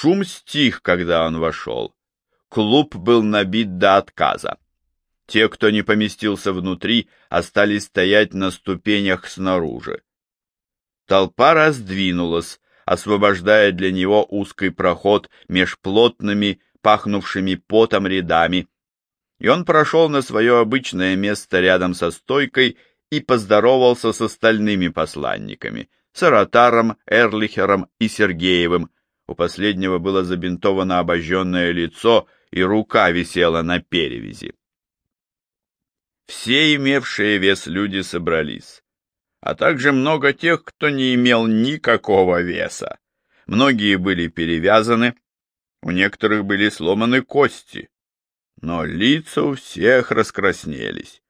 Шум стих, когда он вошел. Клуб был набит до отказа. Те, кто не поместился внутри, остались стоять на ступенях снаружи. Толпа раздвинулась, освобождая для него узкий проход меж плотными, пахнувшими потом рядами, и он прошел на свое обычное место рядом со стойкой и поздоровался с остальными посланниками, Саратаром, Эрлихером и Сергеевым. У последнего было забинтовано обожженное лицо, и рука висела на перевязи. Все имевшие вес люди собрались, а также много тех, кто не имел никакого веса. Многие были перевязаны, у некоторых были сломаны кости, но лица у всех раскраснелись.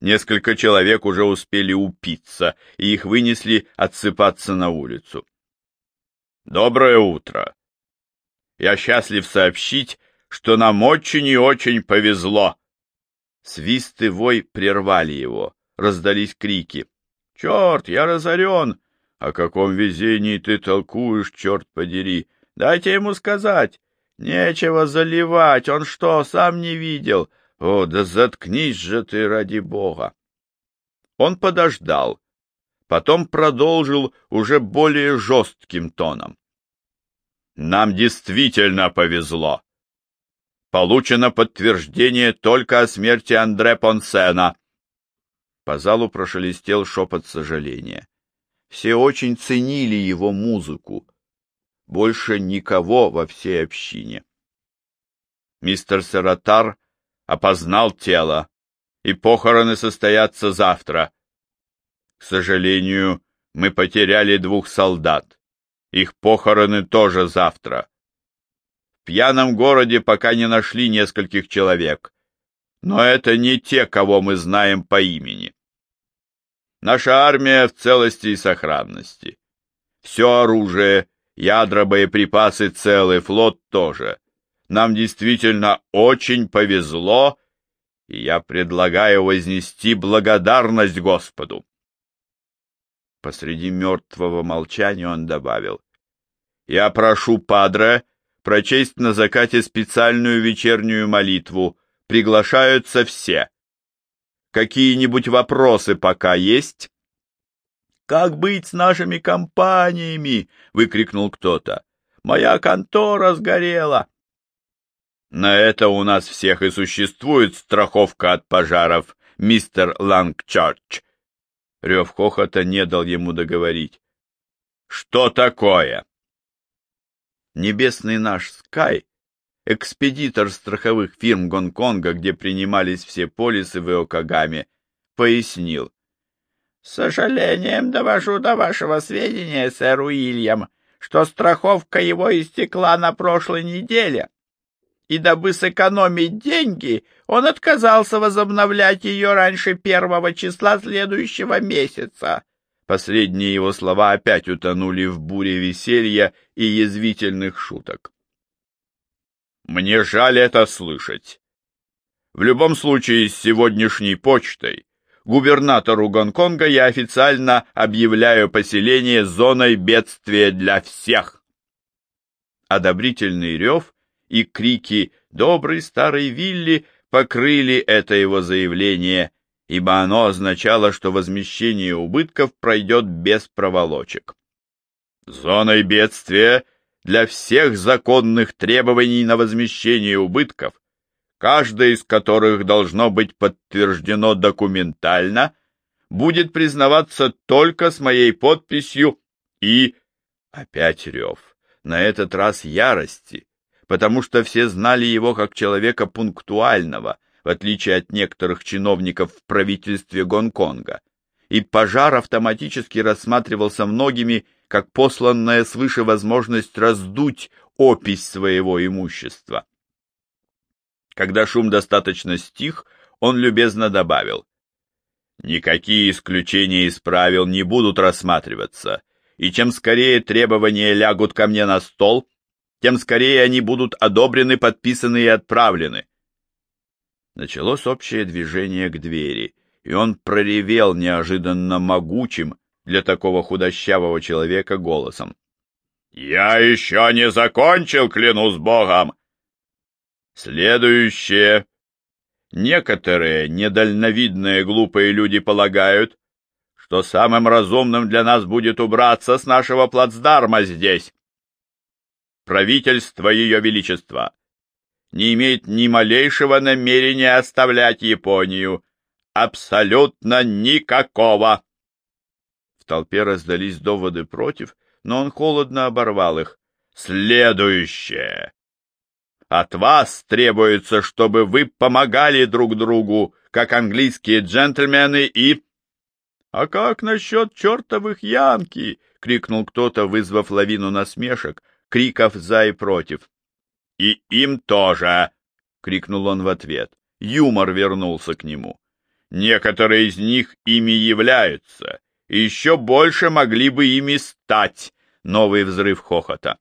Несколько человек уже успели упиться, и их вынесли отсыпаться на улицу. «Доброе утро! Я счастлив сообщить, что нам очень и очень повезло!» Свист вой прервали его, раздались крики. «Черт, я разорен! О каком везении ты толкуешь, черт подери! Дайте ему сказать! Нечего заливать, он что, сам не видел? О, да заткнись же ты ради бога!» Он подождал, потом продолжил уже более жестким тоном. «Нам действительно повезло. Получено подтверждение только о смерти Андре Понсена». По залу прошелестел шепот сожаления. Все очень ценили его музыку. Больше никого во всей общине. Мистер Саратар опознал тело, и похороны состоятся завтра. К сожалению, мы потеряли двух солдат. Их похороны тоже завтра. В пьяном городе пока не нашли нескольких человек, но это не те, кого мы знаем по имени. Наша армия в целости и сохранности. Все оружие, ядра, боеприпасы целы, флот тоже. Нам действительно очень повезло, и я предлагаю вознести благодарность Господу. Посреди мертвого молчания он добавил. Я прошу Падре прочесть на закате специальную вечернюю молитву. Приглашаются все. Какие-нибудь вопросы пока есть? «Как быть с нашими компаниями?» — выкрикнул кто-то. «Моя контора сгорела!» На это у нас всех и существует страховка от пожаров, мистер Лангчарч. Рев хохота не дал ему договорить. Что такое? Небесный наш Скай, экспедитор страховых фирм Гонконга, где принимались все полисы в Иокагаме, пояснил. С сожалением довожу до вашего сведения, сэр Уильям, что страховка его истекла на прошлой неделе и дабы сэкономить деньги, он отказался возобновлять ее раньше первого числа следующего месяца. Последние его слова опять утонули в буре веселья и язвительных шуток. Мне жаль это слышать. В любом случае, с сегодняшней почтой губернатору Гонконга я официально объявляю поселение зоной бедствия для всех. Одобрительный рев и крики «Добрый старый Вилли!» покрыли это его заявление, ибо оно означало, что возмещение убытков пройдет без проволочек. Зоной бедствия для всех законных требований на возмещение убытков, каждое из которых должно быть подтверждено документально, будет признаваться только с моей подписью и... Опять рев, на этот раз ярости, потому что все знали его как человека пунктуального, в отличие от некоторых чиновников в правительстве Гонконга, и пожар автоматически рассматривался многими как посланная свыше возможность раздуть опись своего имущества. Когда шум достаточно стих, он любезно добавил, «Никакие исключения из правил не будут рассматриваться, и чем скорее требования лягут ко мне на стол, тем скорее они будут одобрены, подписаны и отправлены. Началось общее движение к двери, и он проревел неожиданно могучим для такого худощавого человека голосом. Я еще не закончил, клянусь Богом. Следующее. Некоторые недальновидные глупые люди полагают, что самым разумным для нас будет убраться с нашего плацдарма здесь. Правительство Ее Величества не имеет ни малейшего намерения оставлять Японию. Абсолютно никакого. В толпе раздались доводы против, но он холодно оборвал их. Следующее. От вас требуется, чтобы вы помогали друг другу, как английские джентльмены и... — А как насчет чертовых янки? — крикнул кто-то, вызвав лавину насмешек, криков за и против. — И им тоже! — крикнул он в ответ. Юмор вернулся к нему. Некоторые из них ими являются, и еще больше могли бы ими стать. Новый взрыв хохота.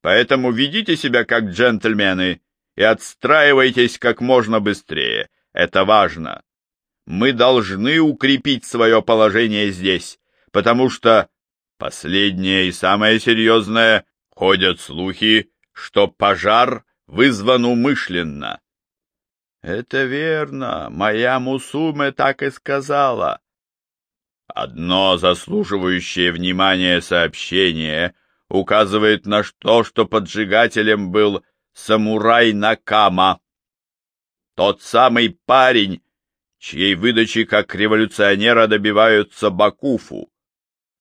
Поэтому ведите себя как джентльмены и отстраивайтесь как можно быстрее. Это важно мы должны укрепить свое положение здесь, потому что, последнее и самое серьезное, ходят слухи, что пожар вызван умышленно. Это верно, моя Мусуме так и сказала. Одно заслуживающее внимания сообщение указывает на то, что поджигателем был самурай Накама. Тот самый парень, чьей выдачи как революционера добиваются Бакуфу.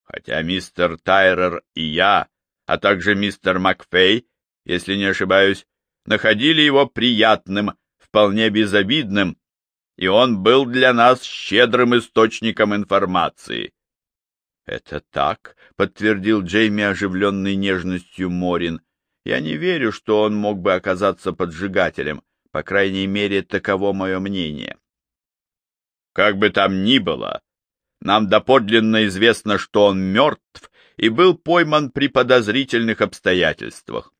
Хотя мистер Тайрер и я, а также мистер Макфей, если не ошибаюсь, находили его приятным, вполне безобидным, и он был для нас щедрым источником информации. «Это так», — подтвердил Джейми, оживленный нежностью Морин. «Я не верю, что он мог бы оказаться поджигателем. По крайней мере, таково мое мнение». Как бы там ни было, нам доподлинно известно, что он мертв и был пойман при подозрительных обстоятельствах.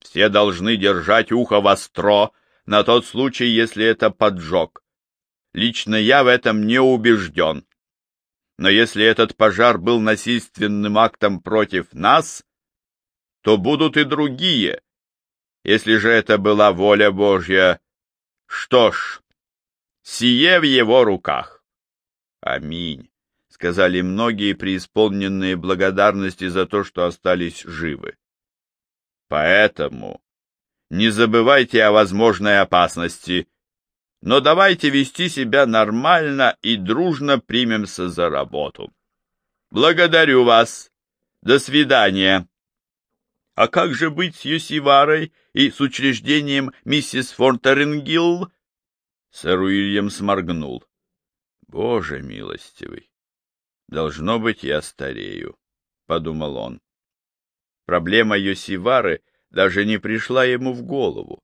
Все должны держать ухо востро на тот случай, если это поджог. Лично я в этом не убежден. Но если этот пожар был насильственным актом против нас, то будут и другие. Если же это была воля Божья, что ж, Сие в его руках. Аминь, сказали многие преисполненные благодарности за то, что остались живы. Поэтому не забывайте о возможной опасности, но давайте вести себя нормально и дружно примемся за работу. Благодарю вас. До свидания. А как же быть с Юсиварой и с учреждением миссис Фонтеренгилл? Сэр Уильям сморгнул. Боже милостивый! Должно быть, я старею, — подумал он. Проблема Йосивары даже не пришла ему в голову.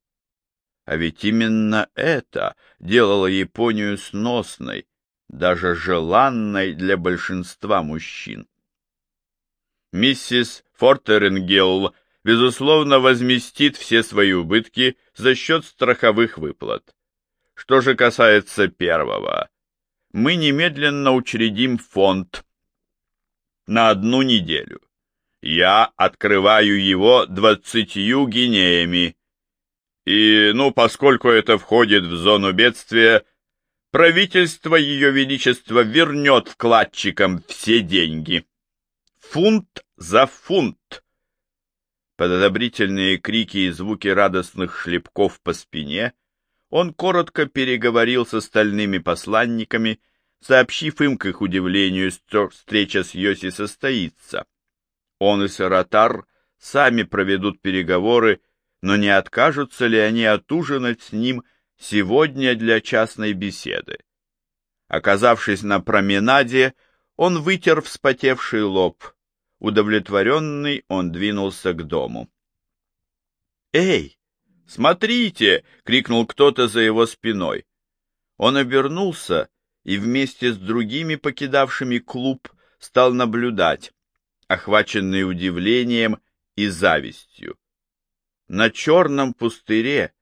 А ведь именно это делало Японию сносной, даже желанной для большинства мужчин. Миссис Фортеренгелл, безусловно, возместит все свои убытки за счет страховых выплат. Что же касается первого, мы немедленно учредим фонд на одну неделю. Я открываю его двадцатью гинеями. И, ну, поскольку это входит в зону бедствия, правительство Ее Величества вернет вкладчикам все деньги. Фунт за фунт. Под крики и звуки радостных шлепков по спине — он коротко переговорил с остальными посланниками, сообщив им, к их удивлению, что встреча с Йоси состоится. Он и Саратар сами проведут переговоры, но не откажутся ли они отужинать с ним сегодня для частной беседы. Оказавшись на променаде, он вытер вспотевший лоб. Удовлетворенный, он двинулся к дому. «Эй, «Смотрите!» — крикнул кто-то за его спиной. Он обернулся и вместе с другими покидавшими клуб стал наблюдать, охваченный удивлением и завистью. На черном пустыре,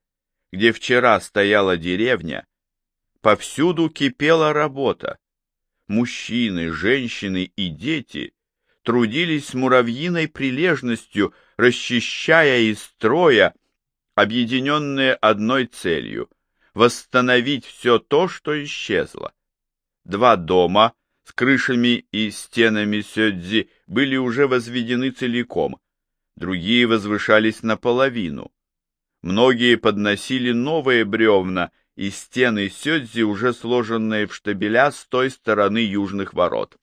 где вчера стояла деревня, повсюду кипела работа. Мужчины, женщины и дети трудились с муравьиной прилежностью, расчищая из строя, объединенные одной целью — восстановить все то, что исчезло. Два дома с крышами и стенами сёдзи были уже возведены целиком, другие возвышались наполовину. Многие подносили новые бревна и стены сёдзи, уже сложенные в штабеля с той стороны южных ворот.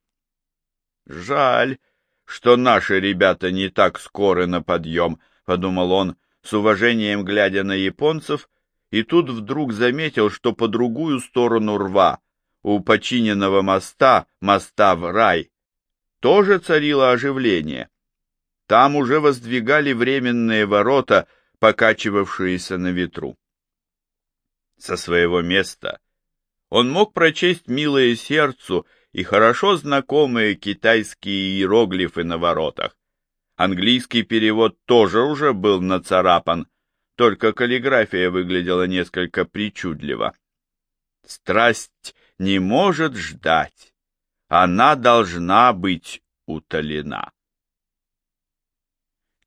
Жаль, что наши ребята не так скоры на подъем, — подумал он, с уважением глядя на японцев, и тут вдруг заметил, что по другую сторону рва, у починенного моста, моста в рай, тоже царило оживление. Там уже воздвигали временные ворота, покачивавшиеся на ветру. Со своего места он мог прочесть милое сердцу и хорошо знакомые китайские иероглифы на воротах. Английский перевод тоже уже был нацарапан, только каллиграфия выглядела несколько причудливо. Страсть не может ждать, она должна быть утолена.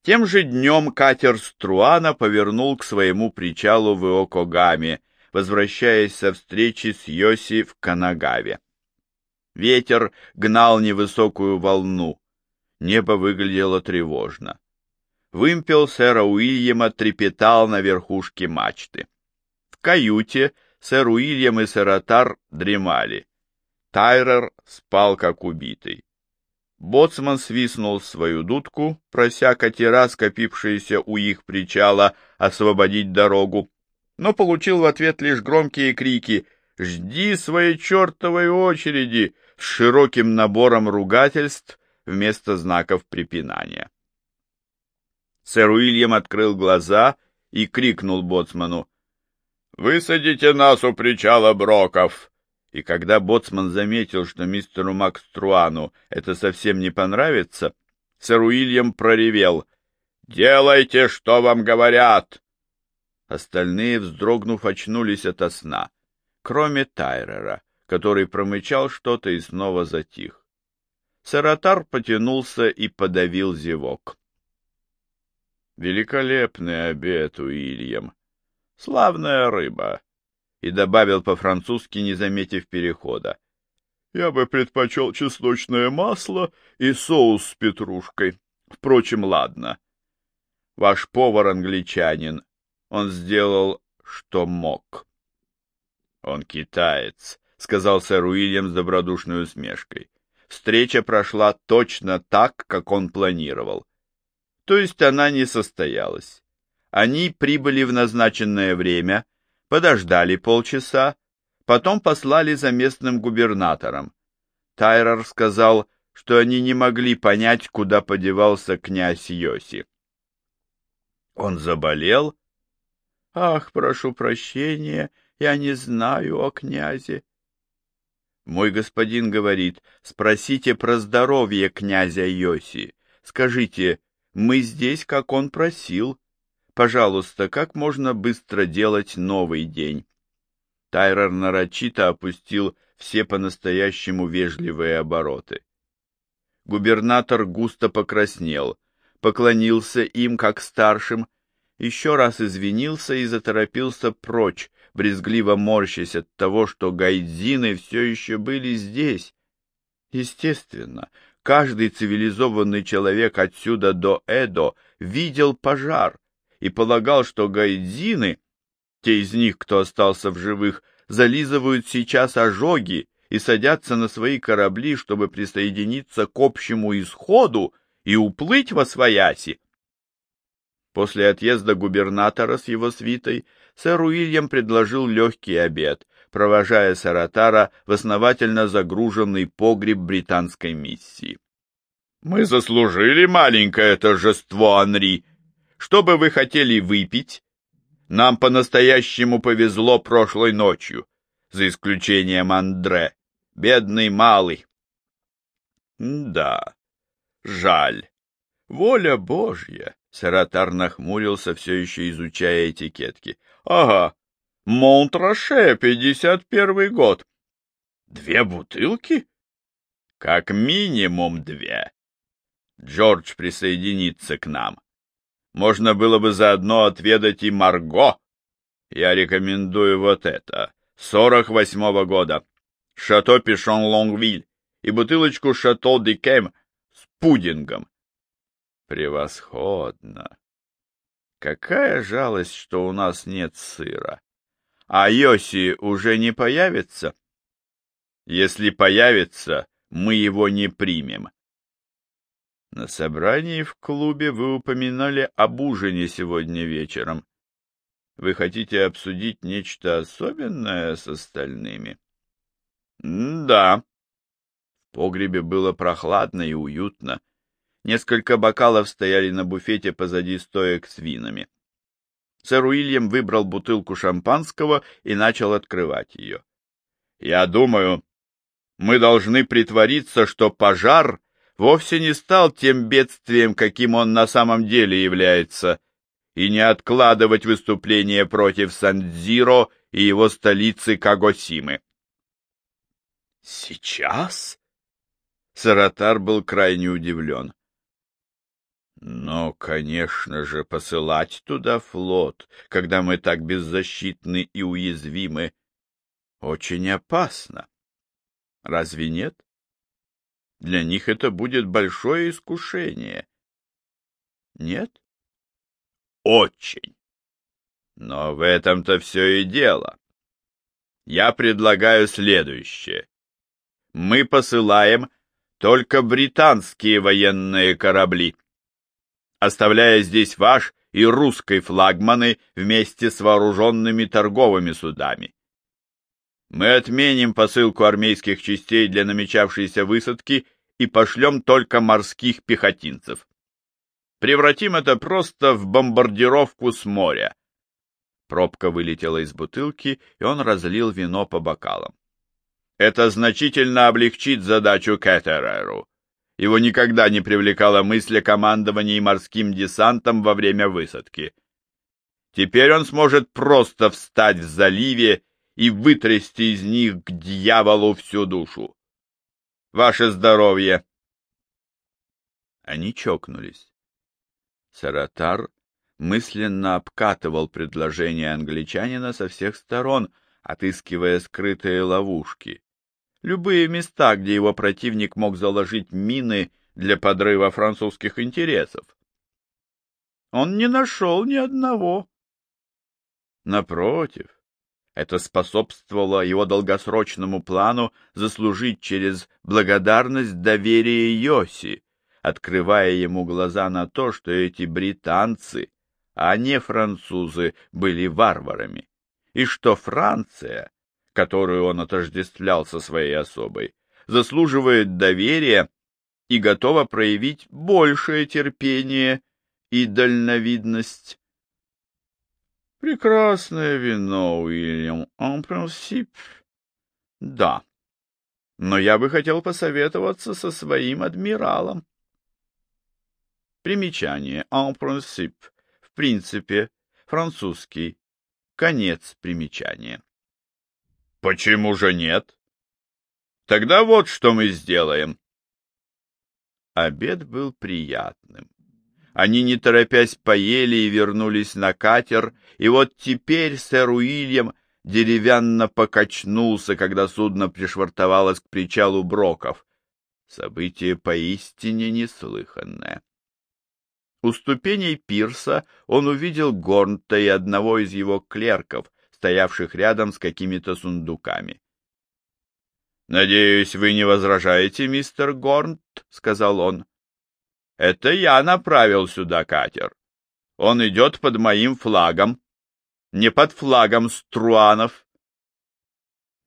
Тем же днем катер Струана повернул к своему причалу в Иокогаме, возвращаясь со встречи с Йоси в Канагаве. Ветер гнал невысокую волну. Небо выглядело тревожно. Вымпел сэра Уильяма трепетал на верхушке мачты. В каюте сэр Уильям и сэр Атар дремали. Тайрер спал как убитый. Боцман свистнул свою дудку, прося катера, скопившиеся у их причала, освободить дорогу, но получил в ответ лишь громкие крики «Жди своей чертовой очереди!» с широким набором ругательств вместо знаков препинания. Сэр Уильям открыл глаза и крикнул боцману «Высадите нас у причала Броков!» И когда боцман заметил, что мистеру Макструану это совсем не понравится, сэр Уильям проревел «Делайте, что вам говорят!» Остальные, вздрогнув, очнулись ото сна, кроме Тайрера, который промычал что-то и снова затих. Саратар потянулся и подавил зевок. «Великолепный обед, Уильям! Славная рыба!» И добавил по-французски, не заметив перехода. «Я бы предпочел чесночное масло и соус с петрушкой. Впрочем, ладно. Ваш повар англичанин. Он сделал, что мог». «Он китаец», — сказал сэр Уильям с добродушной усмешкой. Встреча прошла точно так, как он планировал. То есть она не состоялась. Они прибыли в назначенное время, подождали полчаса, потом послали за местным губернатором. Тайрер сказал, что они не могли понять, куда подевался князь Йоси. Он заболел? Ах, прошу прощения, я не знаю о князе. Мой господин говорит, спросите про здоровье князя Йоси. Скажите, мы здесь, как он просил. Пожалуйста, как можно быстро делать новый день? Тайрер нарочито опустил все по-настоящему вежливые обороты. Губернатор густо покраснел, поклонился им как старшим, еще раз извинился и заторопился прочь, брезгливо морщась от того, что гайдзины все еще были здесь. Естественно, каждый цивилизованный человек отсюда до Эдо видел пожар и полагал, что гайдзины, те из них, кто остался в живых, зализывают сейчас ожоги и садятся на свои корабли, чтобы присоединиться к общему исходу и уплыть во свояси. После отъезда губернатора с его свитой сэр Уильям предложил легкий обед, провожая Саратара в основательно загруженный погреб британской миссии. «Мы заслужили маленькое торжество, Анри. Что бы вы хотели выпить? Нам по-настоящему повезло прошлой ночью, за исключением Андре, бедный малый». «Да, жаль. Воля Божья!» Саратар нахмурился, все еще изучая этикетки. — Ага, Монтраше, пятьдесят первый год. — Две бутылки? — Как минимум две. Джордж присоединится к нам. Можно было бы заодно отведать и Марго. Я рекомендую вот это. Сорок восьмого года. Шато Пишон Лонгвиль и бутылочку Шато Дикем с пудингом. Превосходно. Какая жалость, что у нас нет сыра. А Йоси уже не появится? Если появится, мы его не примем. На собрании в клубе вы упоминали об ужине сегодня вечером. Вы хотите обсудить нечто особенное с остальными? да. В погребе было прохладно и уютно. Несколько бокалов стояли на буфете позади стоек с винами. Сэр Уильям выбрал бутылку шампанского и начал открывать ее. «Я думаю, мы должны притвориться, что пожар вовсе не стал тем бедствием, каким он на самом деле является, и не откладывать выступление против Сан-Дзиро и его столицы Кагосимы. «Сейчас?» Саратар был крайне удивлен. Но, конечно же, посылать туда флот, когда мы так беззащитны и уязвимы, очень опасно. Разве нет? Для них это будет большое искушение. Нет? Очень. Но в этом-то все и дело. Я предлагаю следующее. Мы посылаем только британские военные корабли, оставляя здесь ваш и русской флагманы вместе с вооруженными торговыми судами. Мы отменим посылку армейских частей для намечавшейся высадки и пошлем только морских пехотинцев. Превратим это просто в бомбардировку с моря. Пробка вылетела из бутылки, и он разлил вино по бокалам. Это значительно облегчит задачу Кеттереру. Его никогда не привлекала мысль о командовании морским десантом во время высадки. Теперь он сможет просто встать в заливе и вытрясти из них к дьяволу всю душу. Ваше здоровье!» Они чокнулись. Саратар мысленно обкатывал предложение англичанина со всех сторон, отыскивая скрытые ловушки. Любые места, где его противник мог заложить мины для подрыва французских интересов. Он не нашел ни одного. Напротив, это способствовало его долгосрочному плану заслужить через благодарность доверие Йоси, открывая ему глаза на то, что эти британцы, а не французы, были варварами, и что Франция, которую он отождествлял со своей особой, заслуживает доверия и готова проявить большее терпение и дальновидность Прекрасное вино, Уильям, en principe. Да. Но я бы хотел посоветоваться со своим адмиралом. Примечание. En principe. В принципе. Французский. Конец примечания. Почему же нет? Тогда вот что мы сделаем. Обед был приятным. Они, не торопясь, поели и вернулись на катер, и вот теперь сэр Уильям деревянно покачнулся, когда судно пришвартовалось к причалу Броков. Событие поистине неслыханное. У ступеней пирса он увидел Горнта и одного из его клерков, стоявших рядом с какими-то сундуками. — Надеюсь, вы не возражаете, мистер Горнт, — сказал он. Это я направил сюда катер. Он идет под моим флагом, не под флагом Струанов.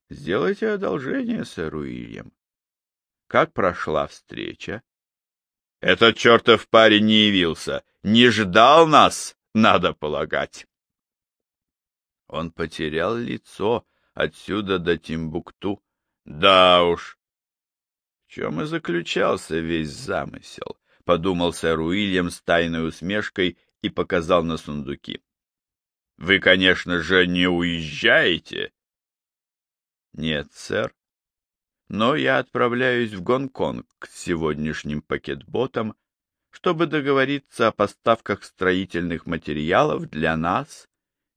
Сделайте одолжение, сэр Уильям. Как прошла встреча? Этот чертов парень не явился, не ждал нас, надо полагать. Он потерял лицо отсюда до Тимбукту. Да уж. В чем и заключался весь замысел подумал сэр Уильям с тайной усмешкой и показал на сундуки. Вы, конечно же, не уезжаете? Нет, сэр. Но я отправляюсь в Гонконг с сегодняшним пакетботом чтобы договориться о поставках строительных материалов для нас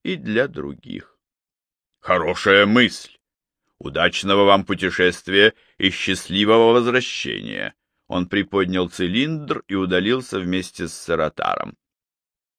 и для других. Хорошая мысль. Удачного вам путешествия и счастливого возвращения. Он приподнял цилиндр и удалился вместе с Саратаром.